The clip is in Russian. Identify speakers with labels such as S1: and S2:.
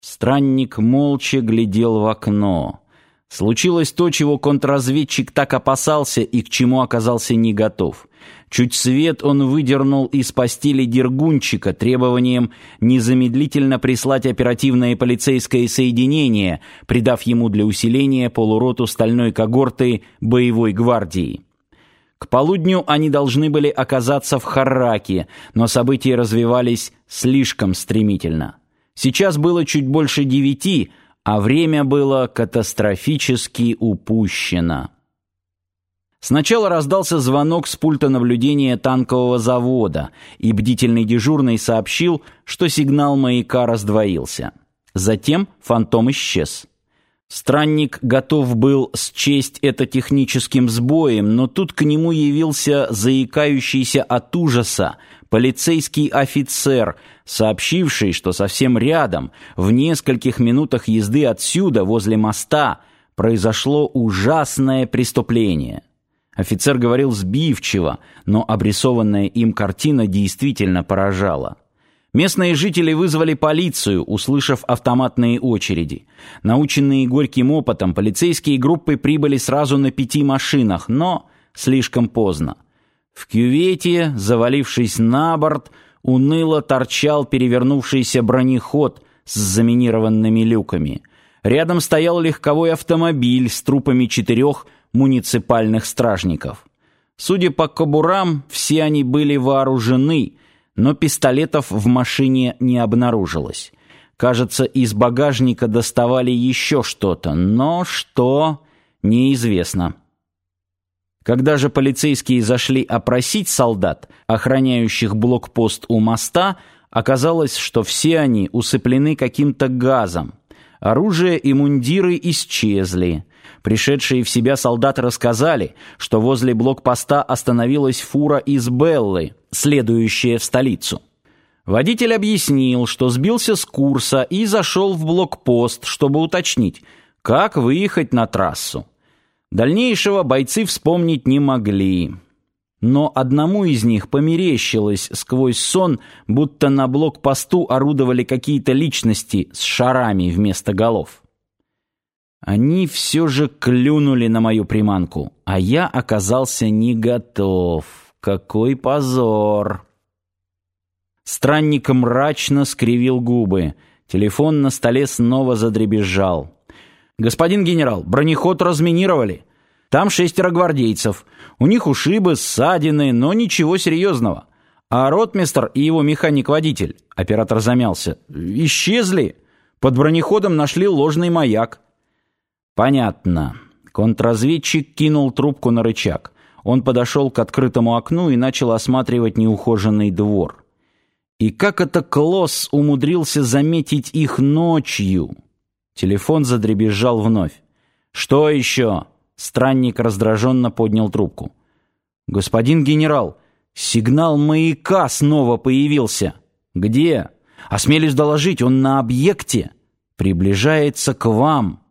S1: Странник молча глядел в окно. Случилось то, чего контрразведчик так опасался и к чему оказался не готов. Чуть свет он выдернул из постели Дергунчика требованием незамедлительно прислать оперативное полицейское соединение, придав ему для усиления полуроту стальной когорты боевой гвардии. К полудню они должны были оказаться в Харраке, но события развивались слишком стремительно. Сейчас было чуть больше девяти, а время было катастрофически упущено. Сначала раздался звонок с пульта наблюдения танкового завода, и бдительный дежурный сообщил, что сигнал маяка раздвоился. Затем фантом исчез. Странник готов был счесть это техническим сбоем, но тут к нему явился заикающийся от ужаса полицейский офицер, сообщивший, что совсем рядом, в нескольких минутах езды отсюда, возле моста, произошло ужасное преступление. Офицер говорил сбивчиво, но обрисованная им картина действительно поражала. Местные жители вызвали полицию, услышав автоматные очереди. Наученные горьким опытом, полицейские группы прибыли сразу на пяти машинах, но слишком поздно. В кювете, завалившись на борт, уныло торчал перевернувшийся бронеход с заминированными люками. Рядом стоял легковой автомобиль с трупами четырех муниципальных стражников. Судя по кобурам, все они были вооружены – но пистолетов в машине не обнаружилось. Кажется, из багажника доставали еще что-то, но что неизвестно. Когда же полицейские зашли опросить солдат, охраняющих блокпост у моста, оказалось, что все они усыплены каким-то газом. Оружие и мундиры исчезли. Пришедшие в себя солдаты рассказали, что возле блокпоста остановилась фура из Беллы, следующая в столицу. Водитель объяснил, что сбился с курса и зашел в блокпост, чтобы уточнить, как выехать на трассу. Дальнейшего бойцы вспомнить не могли. Но одному из них померещилось сквозь сон, будто на блокпосту орудовали какие-то личности с шарами вместо голов. Они все же клюнули на мою приманку, а я оказался не готов. Какой позор! Странник мрачно скривил губы. Телефон на столе снова задребезжал. «Господин генерал, бронеход разминировали. Там шестеро гвардейцев. У них ушибы, ссадины, но ничего серьезного. А ротмистр и его механик-водитель, оператор замялся, исчезли. Под бронеходом нашли ложный маяк. Понятно. Контрразведчик кинул трубку на рычаг. Он подошел к открытому окну и начал осматривать неухоженный двор. И как это Клосс умудрился заметить их ночью? Телефон задребезжал вновь. «Что еще?» Странник раздраженно поднял трубку. «Господин генерал, сигнал маяка снова появился». «Где?» «Осмелюсь доложить, он на объекте. Приближается к вам».